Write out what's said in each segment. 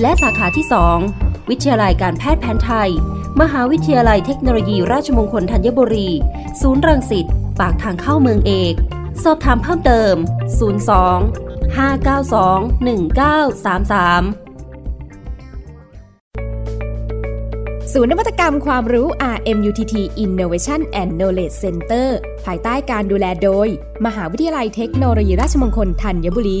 และสาขาที่ 2 วิทยาลัยการแพทย์แผนไทย มหาวิทยาลัยเทคโนโลยีราชมงคลธัญบุรี ศูนย์รังสิต ปากทางเข้าเมืองเอก สอบถามเพิ่มเติม 02 592 1933 ศูนย์นวัตกรรมความรู้ RMUTT Innovation and Knowledge Center ภายใต้การดูแลโดย มหาวิทยาลัยเทคโนโลยีราชมงคลธัญบุรี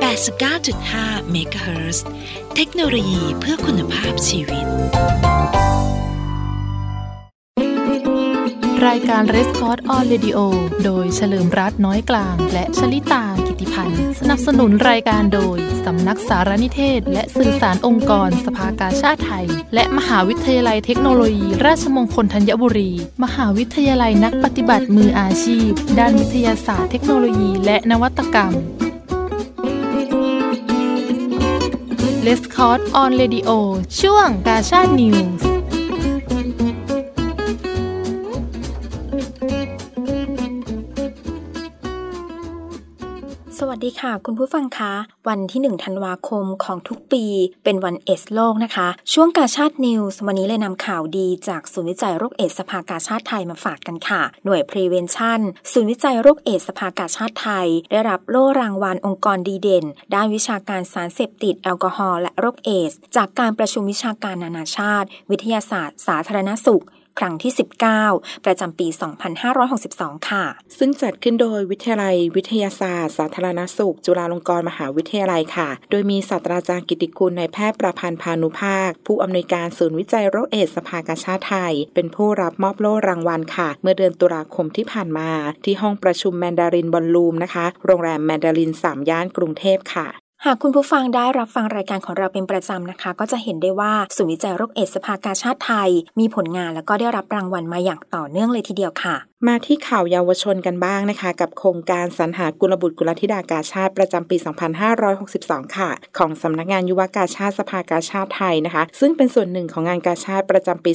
89.5 MHz เทคโนโลยีเพื่อคุณภาพชีวิต รายการ r e s c o r d on Radio โดยเฉลิมรัตน์น้อยกลาง และชลิตากิติพันธ์ สนับสนุนรายการโดย สำนักสารนิเทศ และสื่อสารองค์กร สภากาชาติไทย และมหาวิทยาลัยเทคโนโลยี ราชมงคลธัญบุรี มหาวิทยาลัยนักปฏิบัติมืออาชีพ ด้านวิทยาศาสตร์เทคโนโลยี และนวัตกรรม Let's c a l l on Radio ช่วงกาชาตินิ ดีค่ะ คุณผู้ฟังคะ วันที่ 1 ธันวาคมของทุกปี เป็นวันเอดส์โลกนะคะ ช่วงกาชาด News วันนี้เลยนำข่าวดีจากศูนย์วิจัยโรคเอดส์สภากาชาดไทยมาฝากกันค่ะ หน่วย Prevention ศูนย์วิจัยโรคเอดส์สภากาชาดไทย ได้รับโล่รางวัลองค์กรดีเด่น ด้านวิชาการสารเสพติดแอลกอฮอล์และโรคเอดส์จากการประชุมวิชาการนานาชาติ วิทยาศาสตร์ สาธารณสุข ครั้งที่ 19 ประจำปี 2562 ค่ะ ซึ่งจัดขึ้นโดยวิทยาลัยวิทยาศาสตร์ สาธารณสุข จุฬาลงกรณ์มหาวิทยาลัยค่ะ โดยมีศาสตราจารย์กิติคุณนายแพทย์ประพันธ์พานุภาค ผู้อำนวยการศูนย์วิจัยโรคเอดส์ภากาชาติไทย เป็นผู้รับมอบโล่รางวัลค่ะ เมื่อเดือนตุลาคมที่ผ่านมา ที่ห้องประชุมแมนดารินบอลลูมนะคะ โรงแรมแมนดาริน3ย่านกรุงเทพค่ะ หากคุณผู้ฟังได้รับฟังรายการของเราเป็นประจำนะคะ ก็จะเห็นได้ว่าศูนย์วิจัยโรคเอดสภากาชาติไทย มีผลงานแล้วก็ได้รับรางวัลมาอย่างต่อเนื่องเลยทีเดียวค่ะ มาที่ข่าวเยาวชนกันบ้างนะคะ กับโครงการสรรหากุลบุตรกุลธิดากาชาติประจำปี 2562 ค่ะ ของสำนักงานยุวกาชาติสภากาชาติไทยนะคะ ซึ่งเป็นส่วนหนึ่งของงานกาชาติประจำปี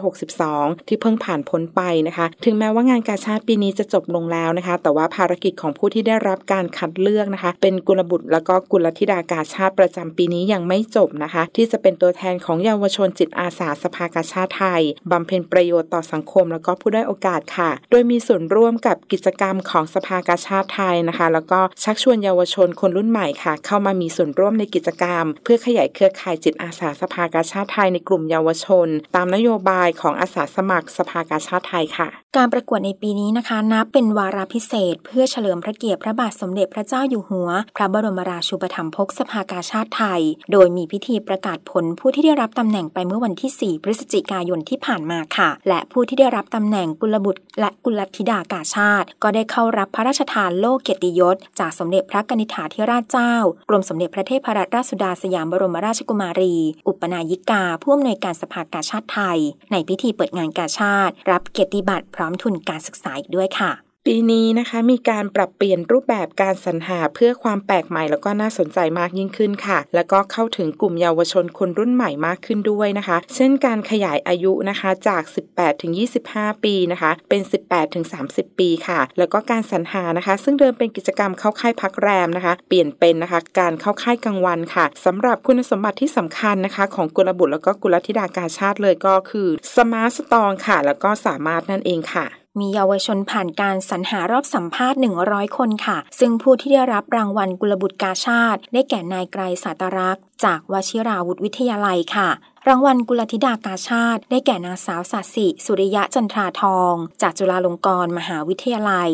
2562 ที่เพิ่งผ่านพ้นไปนะคะ ถึงแม้ว่างานกาชาติปีนี้จะจบลงแล้วนะคะ แต่ว่าภารกิจของผู้ที่ได้รับการคัดเลือกนะคะ เป็นกุลบุตรแล้วก็กุลธิดากาชาติประจำปีนี้ยังไม่จบนะคะ ที่จะเป็นตัวแทนของเยาวชนจิตอาสาสภากาชาติไทยบำเพ็ญประโยชน์ต่อสังคม แล้วก็ผู้ได้โอกาสค่ะ โดยมีส่วนร่วมกับกิจกรรมของสภากาชาติไทยนะคะ แล้วก็ชักชวนเยาวชนคนรุ่นใหม่ค่ะ เข้ามามีส่วนร่วมในกิจกรรม เพื่อขยายเครือข่ายจิตอาสาสภากาชาติไทยในกลุ่มเยาวชน ตามนโยบายของอาสาสมัครสภากาชาติไทยค่ะ การประกวดในปีนี้นะคะนับเป็นวาระพิเศษ เพื่อเฉลิมพระเกียรติพระบาทสมเด็จพระเจ้าอยู่หัว พระบรมราชูปถัมภกสภากาชาติไทย โดยมีพิธีประกาศผลผู้ที่ได้รับตำแหน่งไปเมื่อวันที่ 4 พฤศจิกายนที่ผ่านมาค่ะ และผู้ที่ได้รับตำแหน่งกุลบุตรและกุลธิดากาชาติ ก็ได้เข้ารับพระราชทานโล่เกียรติยศ จากสมเด็จพระกนิษฐาธิราชเจ้า กรมสมเด็จพระเทพรัตนราชสุดาสยามบรมราชกุมารี อุปนายิกาผู้อำนวยการสภากาชาติไทย ในพิธีเปิดงานกาชาติ รับเกียรติบัตรพร้อมทุนการศึกษาอีกด้วยค่ะ ปีนี้นะคะมีการปรับเปลี่ยนรูปแบบการสรรหาเพื่อความแปลกใหม่แล้วก็น่าสนใจมากยิ่งขึ้นค่ะ แล้วก็เข้าถึงกลุ่มเยาวชนคนรุ่นใหม่มากขึ้นด้วยนะคะ เช่นการขยายอายุนะคะจาก 18 ถึง 25 ปีนะคะ เป็น 18 ถึง 30 ปีค่ะ แล้วก็การสรรหานะคะ ซึ่งเดิมเป็นกิจกรรมเข้าค่ายพักแรมนะคะ เปลี่ยนเป็นนะคะการเข้าค่ายกลางวันค่ะสำหรับคุณสมบัติที่สำคัญนะคะ ของกุลบุตรแล้วก็กุลธิดากาชาดเลยก็คือ Smart Strong ค่ะ แล้วก็สามารถนั่นเองค่ะ มีเยาวชนผ่านการสรรหารอบสัมภาษณ์ 100 คนค่ะ ซึ่งผู้ที่ได้รับรางวัลกุลบุตรกาชาด ได้แก่นายไกรสาตรักษ์จากวชิราวุธวิทยาลัยค่ะรางวัลกุลธิดากาชาติ ได้แก่นางสาวสัสิสุริยะจันทราทอง จากจุฬาลงกรณ์มหาวิทยาลัย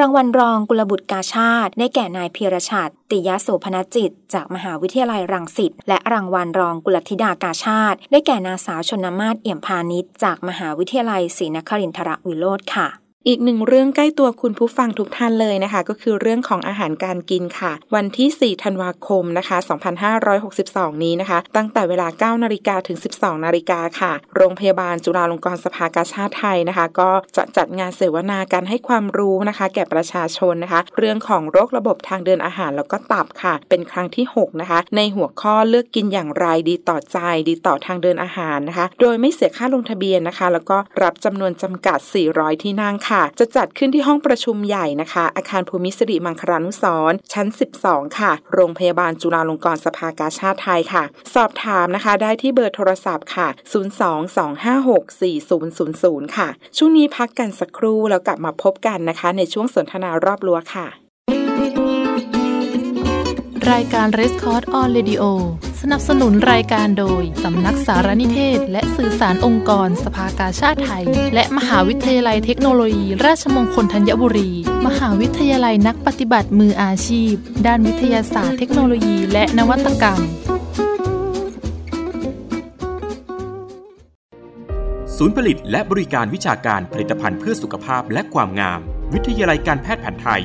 รางวัลรองกุลบุตรกาชาติ ได้แก่นายเพีรชัดติยโสพนจิต จากมหาวิทยาลัยรังสิต และรางวัลรองกุลธิดากาชาติ ได้แก่นางสาวชนมาศเอี่ยมพาณิชจากมหาวิทยาลัยศรีนครินทรวิโรธค่ะ อีกหนึ่งเรื่องใกล้ตัวคุณผู้ฟังทุกท่านเลยนะคะ ก็คือเรื่องของอาหารการกินค่ะ วันที่ 4 ธันวาคมนะคะ 2562 นี้นะคะ ตั้งแต่เวลา 9 นาฬิกาถึง 12 นาฬิกาค่ะ โรงพยาบาลจุฬาลงกรณ์สภากาชาติไทยนะคะ ก็จะจัดงานเสวนาการให้ความรู้นะคะ แก่ประชาชนนะคะ เรื่องของโรคระบบทางเดินอาหารแล้วก็ตับค่ะ เป็นครั้งที่ 6 นะคะ ในหัวข้อเลือกกินอย่างไรดีต่อใจดีต่อทางเดินอาหารนะคะ โดยไม่เสียค่าลงทะเบียนนะคะ แล้วก็รับจำนวนจำกัด 400 ที่นั่งค่ะจะจัดขึ้นที่ห้องประชุมใหญ่นะคะ อาคารภูมิสิริมังคลานุสร์ชั้น 12 ค่ะ โรงพยาบาลจุฬาลงกรณ์สภากาชาติไทยค่ะ สอบถามนะคะ ได้ที่เบอร์โทรศัพท์ค่ะ 022564000 ค่ะ ช่วงนี้พักกันสักครู่แล้วกลับมาพบกันนะคะ ในช่วงสนทนารอบรั้วค่ะ รายการ r e s c o r d on Radio สนับสนุนรายการโดย สำนักสารนิเทศ และสื่อสารองค์กรสภากาชาติไทย และมหาวิทยาลัยเทคโนโลยี ราชมงคลธัญบุรี มหาวิทยาลัยนักปฏิบัติมืออาชีพ ด้านวิทยาศาสตร์เทคโนโลยี และนวัตกรรม ศูนย์ผลิตและบริการวิชาการผลิตภัณฑ์เพื่อสุขภาพและความงาม วิทยาลัยการแพทย์แผนไทย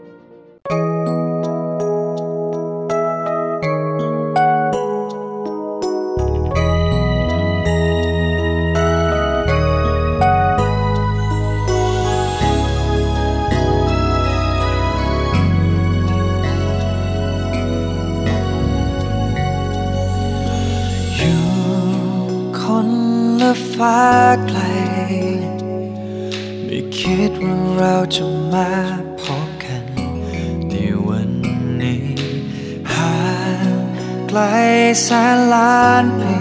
แสนล้านปี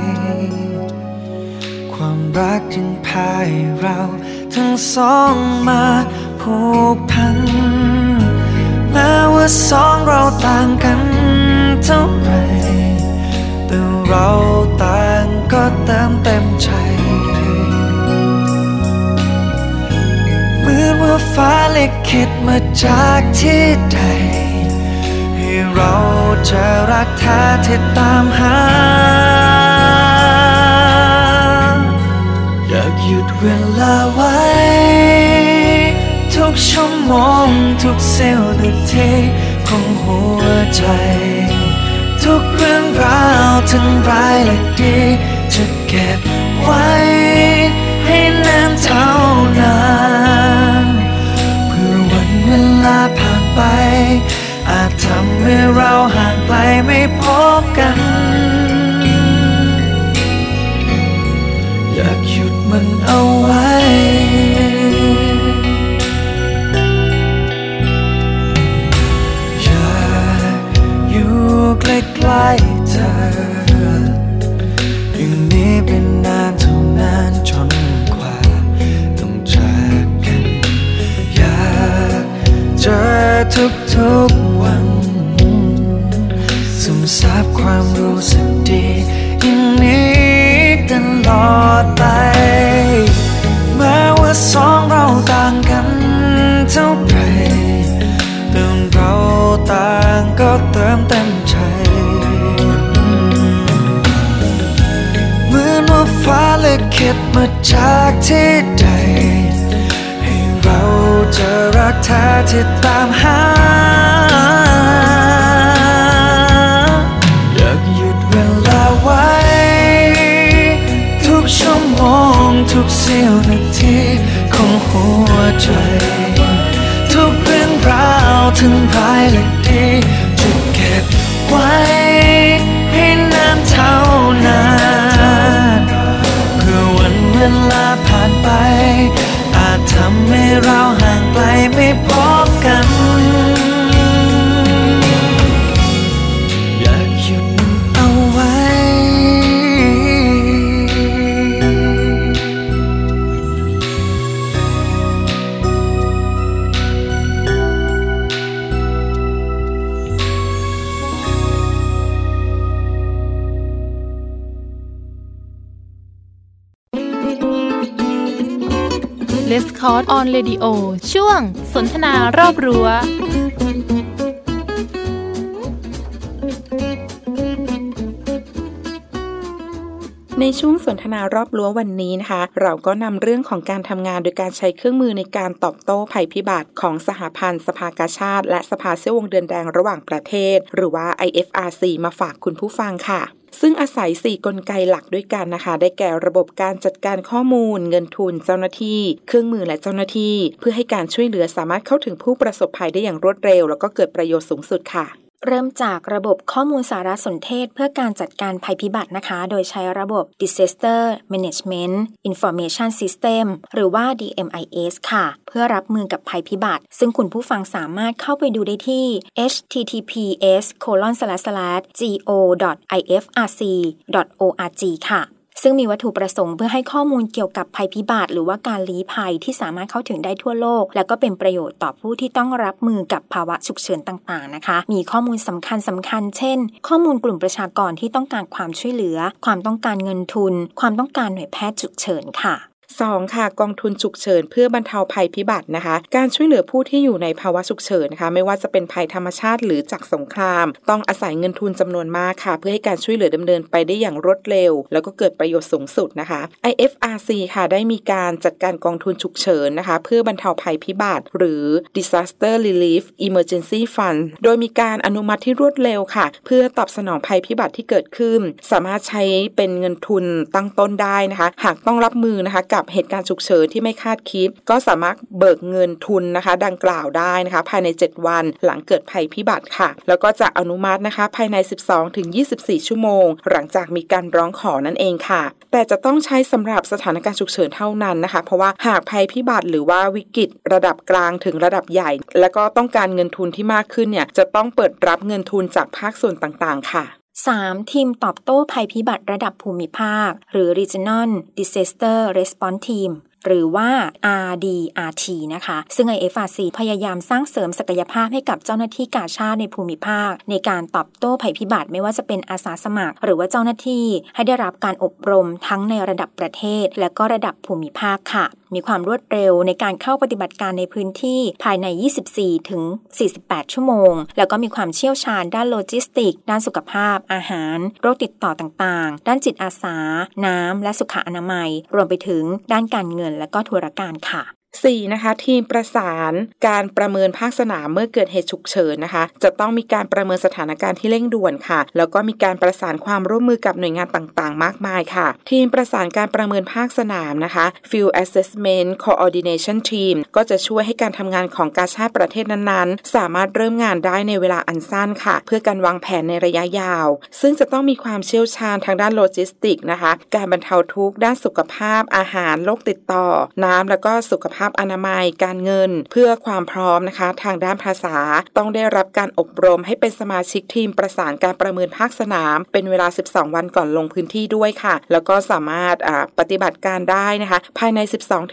ความรักจึงพาให้เราทั้งสองมาผูกพันแม้ว่าสองเราต่างกันเท่าไรแต่เราต่างก็เติมเต็มใจเหมือนว่าฟ้าลิขิตมาจากที่ใด เราจะรักแท้ที่ตามหา อยากหยุดเวลาไว้ ทุกชั่วโมงทุกเสี้ยวนาทีของหัวใจ ทุกเรื่องราวทั้งร้ายและดี จะเก็บไว้ ให้นานเท่านานเพื่อวันเวลาผ่านไป จทำให้เราห่างไกลไม่พบกัน อยากหยุดมันเอาไว้ ทุกเสี้ยวนาทีของหัวใจ ทุกเรื่องราวทั้งร้ายและดีจะเก็บไว้ให้นานเท่านานเพื่อวันเวลาผ่านไป อาจทำให้เรา ออนเรดิโอช่วงสนทนารอบรั้วในช่วงสนทนารอบรั้ววันนี้นะคะ เราก็นำเรื่องของการทำงานโดยการใช้เครื่องมือในการตอบโต้ภัยพิบัติของสหพันธ์สภากาชาติ และสภาเสื้อวงเดือนแดงระหว่างประเทศ หรือว่า IFRC มาฝากคุณผู้ฟังค่ะ ซึ่งอาศัย 4 กลไกหลักด้วยกันนะคะ ได้แก่ระบบการจัดการข้อมูล เงินทุนเจ้าหน้าที่ เครื่องมือและเจ้าหน้าที่ เพื่อให้การช่วยเหลือสามารถเข้าถึงผู้ประสบภัยได้อย่างรวดเร็ว แล้วก็เกิดประโยชน์สูงสุดค่ะ เริ่มจากระบบข้อมูลสารสนเทศเพื่อการจัดการภัยพิบัตินะคะ โดยใช้ระบบ Disaster Management Information System หรือว่า DMIS ค่ะ เพื่อรับมือกับภัยพิบัติ ซึ่งคุณผู้ฟังสามารถเข้าไปดูได้ที่ https://go.ifrc.org ค่ะ ซึ่งมีวัตถุประสงค์เพื่อให้ข้อมูลเกี่ยวกับภัยพิบัติหรือว่าการลี้ภัยที่สามารถเข้าถึงได้ทั่วโลก และก็เป็นประโยชน์ต่อผู้ที่ต้องรับมือกับภาวะฉุกเฉินต่างๆนะคะ มีข้อมูลสำคัญสำคัญ เช่น ข้อมูลกลุ่มประชากรที่ต้องการความช่วยเหลือ ความต้องการเงินทุน ความต้องการหน่วยแพทย์ฉุกเฉินค่ะ 2. ค่ะกองทุนฉุกเฉิน เพื่อบรรเทาภัยพิบัตินะคะ การช่วยเหลือผู้ที่อยู่ในภาวะฉุกเฉินนะคะไม่ว่าจะเป็นภัยธรรมชาติหรือจากสงคราม ต้องอาศัยเงินทุนจำนวนมากค่ะ เพื่อให้การช่วยเหลือดำเนินไปได้อย่างรวดเร็ว แล้วก็เกิดประโยชน์สูงสุดนะคะ IFRC ค่ะได้มีการจัดการกองทุนฉุกเฉินนะคะ เพื่อบรรเทาภัยพิบัติ หรือ Disaster Relief Emergency Fund โดยมีการอนุมัติที่รวดเร็วค่ะ เพื่อตอบสนองภัยพิบัติที่เกิดขึ้น สามารถใช้เป็นเงินทุนตั้งต้นได้นะคะ หากต้องรับมือนะคะกับับเหตุการณ์ฉุกเฉินที่ไม่คาดคิด ก็สามารถเบิกเงินทุนนะคะ ดังกล่าวได้นะคะ ภายใน 7 วันหลังเกิดภัยพิบัติค่ะ แล้วก็จะอนุมัตินะคะ ภายใน 12-24 ชั่วโมง หลังจากมีการร้องขอนั่นเองค่ะ แต่จะต้องใช้สำหรับสถานการณ์ฉุกเฉินเท่านั้นนะคะ เพราะว่าหากภัยพิบัติหรือว่าวิกฤตระดับกลางถึงระดับใหญ่ แล้วก็ต้องการเงินทุนที่มากขึ้นเนี่ยจะต้องเปิดรับเงินทุนจากภาคส่วนต่างๆ ค่ะ 3. ทีมตอบโต้ภัยพิบัติระดับภูมิภาค หรือ Regional Disaster Response Team หรือว่า RDRT นะคะ ซึ่ง IFRC พยายามสร้างเสริมศักยภาพให้กับเจ้าหน้าที่กาชาติในภูมิภาค ในการตอบโต้ภัยพิบัติไม่ว่าจะเป็นอาสาสมัคร หรือว่าเจ้าหน้าที่ให้ได้รับการอบรมทั้งในระดับประเทศ และก็ระดับภูมิภาคค่ะ มีความรวดเร็วในการเข้าปฏิบัติการในพื้นที่ภายใน 24 ถึง 48 ชั่วโมง แล้วก็มีความเชี่ยวชาญด้านโลจิสติก ด้านสุขภาพ อาหาร โรคติดต่อต่างๆ ด้านจิตอาสา น้ำ และสุขอนามัย รวมไปถึงด้านการเงินและก็ธุรการค่ะ 4. นะคะทีมประสานการประเมินภาคสนามเมื่อเกิดเหตุฉุกเฉินนะคะ จะต้องมีการประเมินสถานการณ์ที่เร่งด่วนค่ะ แล้วก็มีการประสานความร่วมมือกับหน่วยงานต่างๆ มากมายค่ะ ทีมประสานการประเมินภาคสนามนะคะ Field Assessment Coordination Team ก็จะช่วยให้การทำงานของกาชาติประเทศนั้นๆ สามารถเริ่มงานได้ในเวลาอันสั้นค่ะ เพื่อการวางแผนในระยะยาว ซึ่งจะต้องมีความเชี่ยวชาญทางด้านโลจิสติกส์นะคะ การบรรเทาทุกข์ด้านสุขภาพ อาหารโรคติดต่อ น้ำแล้วก็สุขภาพอนามัย การเงิน เพื่อความพร้อมนะคะ ทางด้านภาษาต้องได้รับการอบรมให้เป็นสมาชิกทีมประสานการประเมินภาคสนาม เป็นเวลา 12 วันก่อนลงพื้นที่ด้วยค่ะ แล้วก็สามารถปฏิบัติการได้นะคะ ภายใน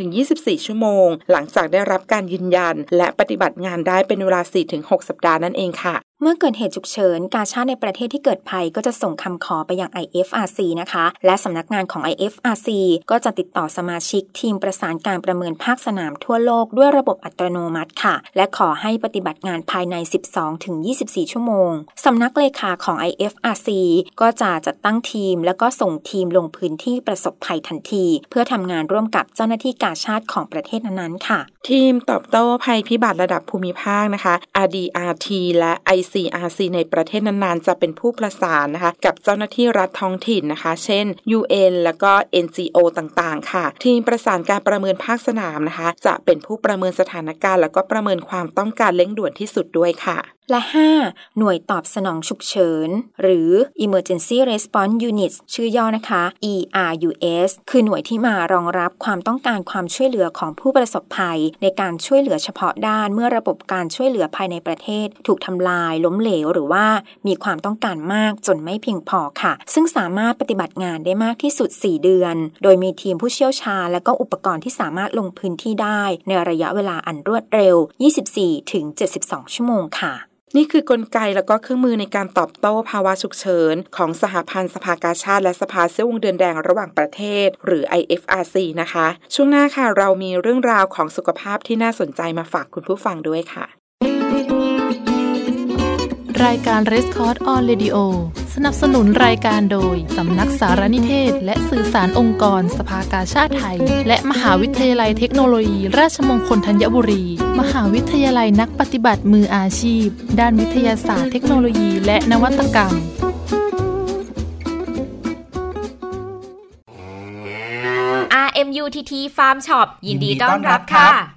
12-24 ชั่วโมง หลังจากได้รับการยืนยัน และปฏิบัติงานได้เป็นเวลา 4-6 สัปดาห์นั่นเองค่ะ เมื่อเกิดเหตุฉุกเฉิน กาชาติในประเทศที่เกิดภัยก็จะส่งคำขอไปยัง IFRC นะคะ และสำนักงานของ IFRC ก็จะติดต่อสมาชิกทีมประสานการประเมินภาคสนามทั่วโลกด้วยระบบอัตโนมัติค่ะ และขอให้ปฏิบัติงานภายใน 12-24 ชั่วโมง สำนักเลขาของ IFRC ก็จะจัดตั้งทีม แล้วก็ส่งทีมลงพื้นที่ประสบภัยทันที เพื่อทำงานร่วมกับเจ้าหน้าที่กาชาติของประเทศนั้นๆค่ะ ทีมตอบโต้ภัยพิบัติระดับภูมิภาคนะคะ RDRT และ ICRC ในประเทศนั้นๆ จะเป็นผู้ประสานนะคะ กับเจ้าหน้าที่รัฐท้องถิ่นนะคะ เช่น UN แล้วก็ NGO ต่างๆ ค่ะ ทีมประสานการประเมินภาคสนามนะคะ จะเป็นผู้ประเมินสถานการณ์ แล้วก็ประเมินความต้องการเร่งด่วนที่สุดด้วยค่ะ และ 5. หน่วยตอบสนองฉุกเฉิน หรือ Emergency Response Units ชื่อย่อนะคะ ERUS คือหน่วยที่มารองรับความต้องการความช่วยเหลือของผู้ประสบภัย ในการช่วยเหลือเฉพาะด้านเมื่อระบบการช่วยเหลือภายในประเทศ ถูกทำลาย ล้มเหลว หรือว่ามีความต้องการมากจนไม่เพียงพอค่ะ ซึ่งสามารถปฏิบัติงานได้มากที่สุด 4 เดือน โดยมีทีมผู้เชี่ยวชาญ และก็อุปกรณ์ที่สามารถลงพื้นที่ได้ ในระยะเวลาอันรวดเร็ว 24-72 ชั่วโมงค่ะ นี่คือกลไกแล้วก็เครื่องมือในการตอบโต้ภาวะฉุกเฉิน ของสหพันธ์สภากาชาติและสภาเสื้อวงเดือนแดงระหว่างประเทศ หรือ IFRC นะคะ ช่วงหน้าค่ะเรามีเรื่องราวของสุขภาพที่น่าสนใจมาฝากคุณผู้ฟังด้วยค่ะ รายการ r e s c o r d on Radio สนับสนุนรายการโดย สำนักสารนิเทศ และสื่อสารองค์กร สภากาชาติไทย และมหาวิทยาลัยเทคโนโลยี ราชมงคลธัญบุรี มหาวิทยาลัยนักปฏิบัติมืออาชีพ ด้านวิทยาศาสตร์เทคโนโลยีและนวัตกรรม RMUTT Farm Shop ยินดีต้อนรับค่ะ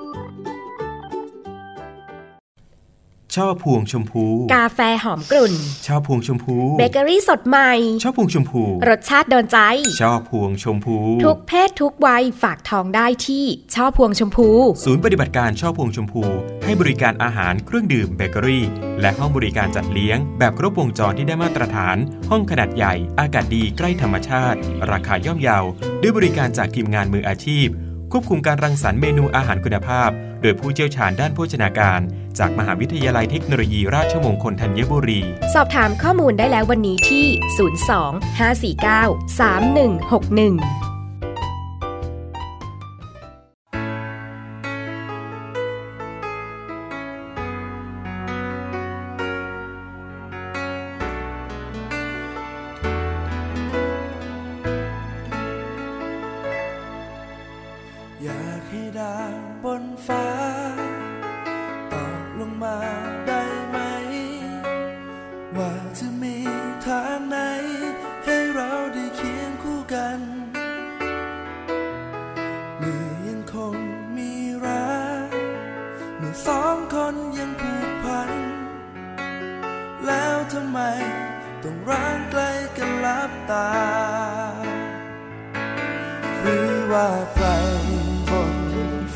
ช่อพวงชมพู กาแฟหอมกลุ่นช่อพวงชมพู เบเกอรี่สดใหม่ช่อพวงชมพู รสชาติโดนใจช่อพวงชมพู ทุกเพศทุกวัยฝากทองได้ที่ช่อพวงชมพู ศูนย์ปฏิบัติการช่อพวงชมพู ให้บริการอาหารเครื่องดื่มเบเกอรี่ และห้องบริการจัดเลี้ยง แบบครบวงจรที่ได้มาตรฐาน ห้องขนาดใหญ่ อากาศดีใกล้ธรรมชาติ ราคาย่อมเยาด้วยบริการจากทีมงานมืออาชีพ ควบคุมการรังสรรค์เมนูอาหารคุณภาพ โดยผู้เชี่ยวชาญด้านโภชนาการ จากมหาวิทยาลัยเทคโนโลยีราชมงคลธัญบุรี สอบถามข้อมูลได้แล้ววันนี้ที่ 02 549 3161 ใครบน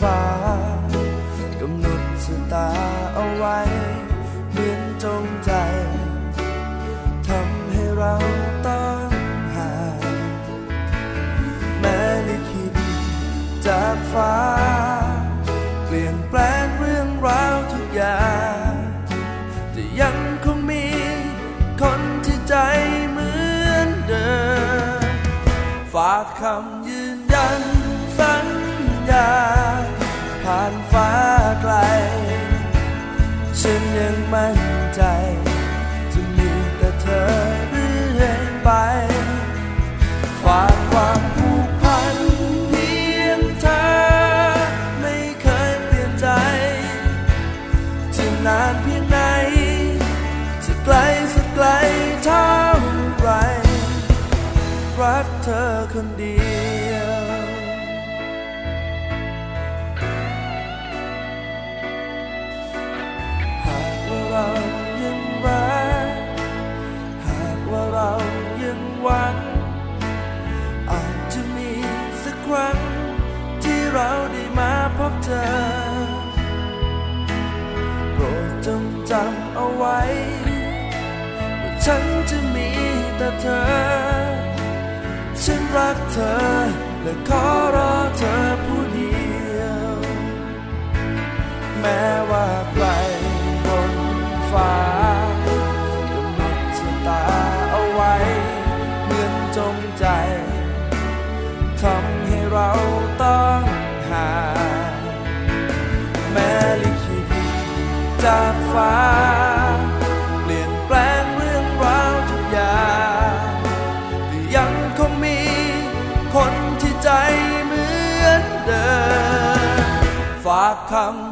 ฟ้ากำหนดชะตาเอาไว้เหมือนจงใจทำให้เราต้องหางแม้ลิขิตจากฟ้า เปลี่ยนแปลงเรื่องราวทุกอย่างแต่ยังคงมีคนที่ใจเหมือนเดิมฝากคำ ผ่านฟ้าไกล ฉันยังมั่นใจ จะมีแต่เธอเรื่อยไป ฝากความผูกพันเพียงเธอ ไม่เคยเปลี่ยนใจ จะนานเพียงไหน จะไกลสักไกลเท่าไร รักเธอคนเดียว ฉันจะมีแต่เธอ ฉันรักเธอ และขอรอเธอผู้เดียว แม้ว่าใครบนฟ้ากำหนดชะตาเอาไว้ เหมือนจงใจทำให้เราต้องห่างแม้ลิขิตจากฟ้า ฝ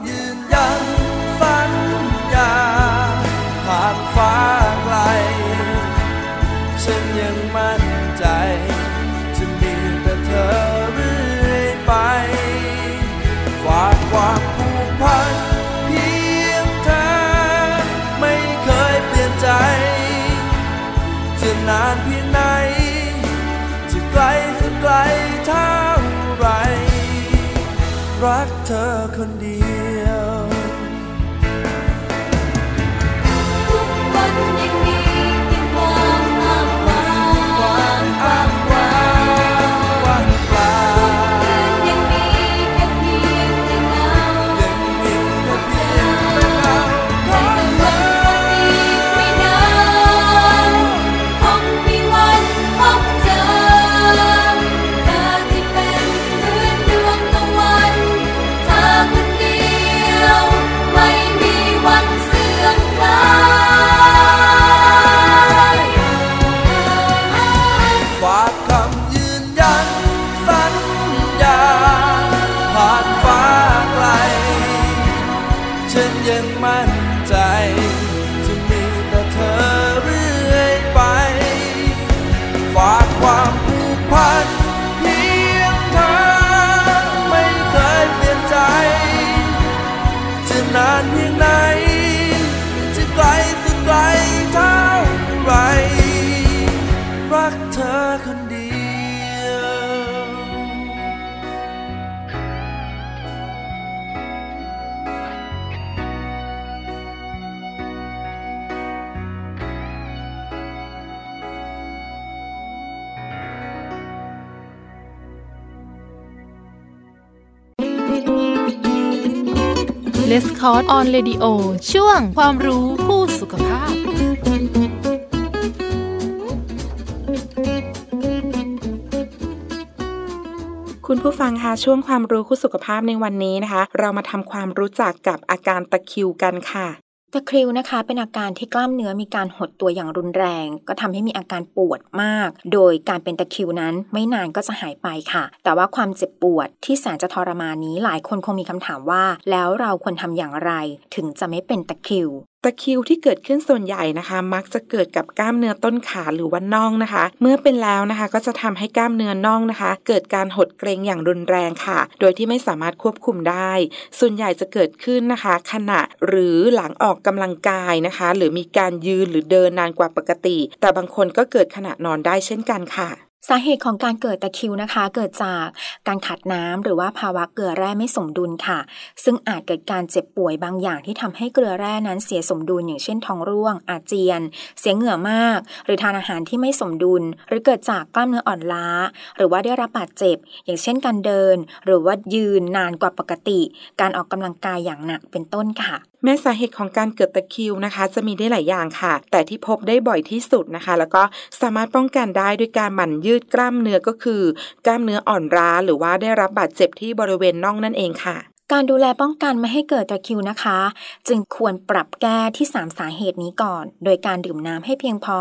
l e s c o t on Radio ช่วงความรู้คู่สุขภาพ คุณผู้ฟังคะช่วงความรู้คู่สุขภาพในวันนี้นะคะ เรามาทำความรู้จักกับอาการตะคิวกันค่ะ ตะคริวนะคะเป็นอาการที่กล้ามเนื้อมีการหดตัวอย่างรุนแรง ก็ทำให้มีอาการปวดมาก โดยการเป็นตะคริวนั้นไม่นานก็จะหายไปค่ะ แต่ว่าความเจ็บปวดที่แสนจะทรมานนี้หลายคนคงมีคำถามว่า แล้วเราควรทำอย่างไร ถึงจะไม่เป็นตะคริว ตะคริวที่เกิดขึ้นส่วนใหญ่นะคะ มักจะเกิดกับกล้ามเนื้อต้นขาหรือว่าน่องนะคะ เมื่อเป็นแล้วนะคะก็จะทำให้กล้ามเนื้อน่องนะคะ เกิดการหดเกร็งอย่างรุนแรงค่ะ โดยที่ไม่สามารถควบคุมได้ ส่วนใหญ่จะเกิดขึ้นนะคะ ขณะหรือหลังออกกำลังกายนะคะ หรือมีการยืนหรือเดินนานกว่าปกติ แต่บางคนก็เกิดขณะนอนได้เช่นกันค่ะ สาเหตุของการเกิดตะคริวนะคะ เกิดจากการขาดน้ำหรือว่าภาวะเกลือแร่ไม่สมดุลค่ะ ซึ่งอาจเกิดการเจ็บป่วยบางอย่างที่ทำให้เกลือแร่นั้นเสียสมดุลอย่างเช่นท้องร่วง อาเจียน เสียเหงื่อมาก หรือทานอาหารที่ไม่สมดุล หรือเกิดจากกล้ามเนื้ออ่อนล้า หรือว่าได้รับบาดเจ็บ อย่างเช่นการเดิน หรือว่ายืนนานกว่าปกติ การออกกำลังกายอย่างหนักเป็นต้นค่ะ แม้สาเหตุของการเกิดตะคริวนะคะ จะมีได้หลายอย่างค่ะ แต่ที่พบได้บ่อยที่สุดนะคะ แล้วก็สามารถป้องกันได้ด้วยการหมั่นยืดกล้ามเนื้อก็คือ กล้ามเนื้ออ่อนล้าหรือว่าได้รับบาดเจ็บที่บริเวณน่องนั่นเองค่ะการดูแลป้องกันไม่ให้เกิดตะคริวนะคะ จึงควรปรับแก้ที่ 3 สาเหตุนี้ก่อน โดยการดื่มน้ำให้เพียงพอ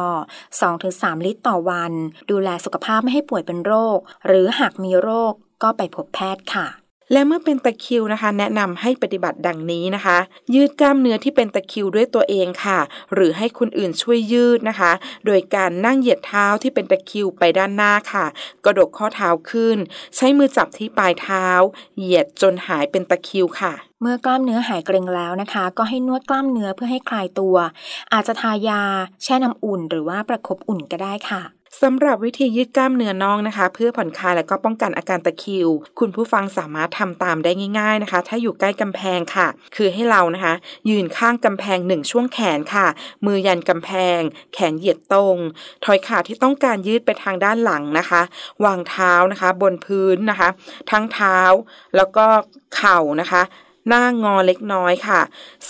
2-3 ลิตรต่อวัน ดูแลสุขภาพไม่ให้ป่วยเป็นโรค หรือหากมีโรคก็ไปพบแพทย์ค่ะ และเมื่อเป็นตะคริวนะคะ แนะนำให้ปฏิบัติดังนี้นะคะ ยืดกล้ามเนื้อที่เป็นตะคริวด้วยตัวเองค่ะ หรือให้คนอื่นช่วยยืดนะคะ โดยการนั่งเหยียดเท้าที่เป็นตะคริวไปด้านหน้าค่ะ กระดกข้อเท้าขึ้น ใช้มือจับที่ปลายเท้า เหยียดจนหายเป็นตะคริวค่ะเมื่อกล้ามเนื้อหายเกร็งแล้วนะคะ ก็ให้นวดกล้ามเนื้อเพื่อให้คลายตัว อาจจะทายา แช่น้ำอุ่น หรือว่าประคบอุ่นก็ได้ค่ะ สำหรับวิธียืดกล้ามเนื้อน่องนะคะ เพื่อผ่อนคลายและก็ป้องกันอาการตะคริว คุณผู้ฟังสามารถทำตามได้ง่าย ๆนะคะ ถ้าอยู่ใกล้กำแพงค่ะ คือให้เรานะคะ ยืนข้างกำแพงหนึ่งช่วงแขนค่ะ มือยันกำแพง แขนเหยียดตรง ถอยขาที่ต้องการยืดไปทางด้านหลังนะคะ วางเท้านะคะ บนพื้นนะคะ ทั้งเท้าแล้วก็เข่านะคะ หน้างอเล็กน้อยค่ะ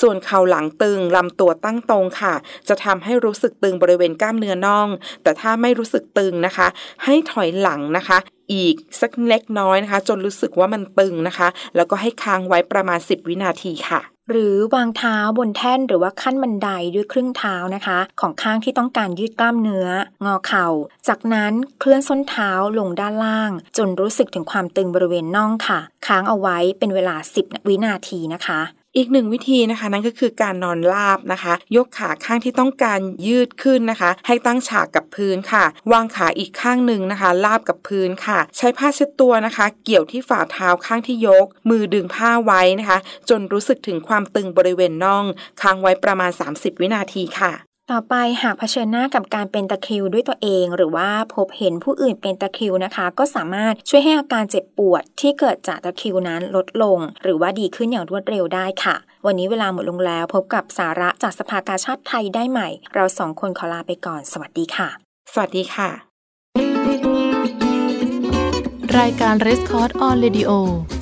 ส่วนเข่าหลังตึงลำตัวตั้งตรงค่ะ จะทำให้รู้สึกตึงบริเวณกล้ามเนื้อน่อง แต่ถ้าไม่รู้สึกตึงนะคะ ให้ถอยหลังนะคะอีกสักเล็กน้อยนะคะ จนรู้สึกว่ามันตึงนะคะ แล้วก็ให้ค้างไว้ประมาณ 10 วินาทีค่ะ หรือวางเท้าบนแท่นหรือว่าขั้นบันไดด้วยครึ่งเท้านะคะ ของข้างที่ต้องการยืดกล้ามเนื้อ งอเข่า จากนั้นเคลื่อนส้นเท้าลงด้านล่าง จนรู้สึกถึงความตึงบริเวณน่องค่ะ ค้างเอาไว้เป็นเวลา 10 วินาทีนะคะ อีกหนึ่งวิธีนะคะ นั่นก็คือการนอนราบนะคะ ยกขาข้างที่ต้องการยืดขึ้นนะคะ ให้ตั้งฉากกับพื้นค่ะ วางขาอีกข้างหนึ่งนะคะ ราบกับพื้นค่ะ ใช้ผ้าเช็ดตัวนะคะ เกี่ยวที่ฝ่าเท้าข้างที่ยก มือดึงผ้าไว้นะคะ จนรู้สึกถึงความตึงบริเวณน่อง ค้างไว้ประมาณ 30 วินาทีค่ะ ต่อไปหากเผชิญหน้ากับการเป็นตะคริวด้วยตัวเอง หรือว่าพบเห็นผู้อื่นเป็นตะคริวนะคะ ก็สามารถช่วยให้อาการเจ็บปวดที่เกิดจากตะคริวนั้นลดลง หรือว่าดีขึ้นอย่างรวดเร็วได้ค่ะ วันนี้เวลาหมดลงแล้วพบกับสาระจากสภากาชาติไทยได้ใหม่ เราสองคนขอลาไปก่อน สวัสดีค่ะ สวัสดีค่ะ รายการ r e s c o r d on Radio ส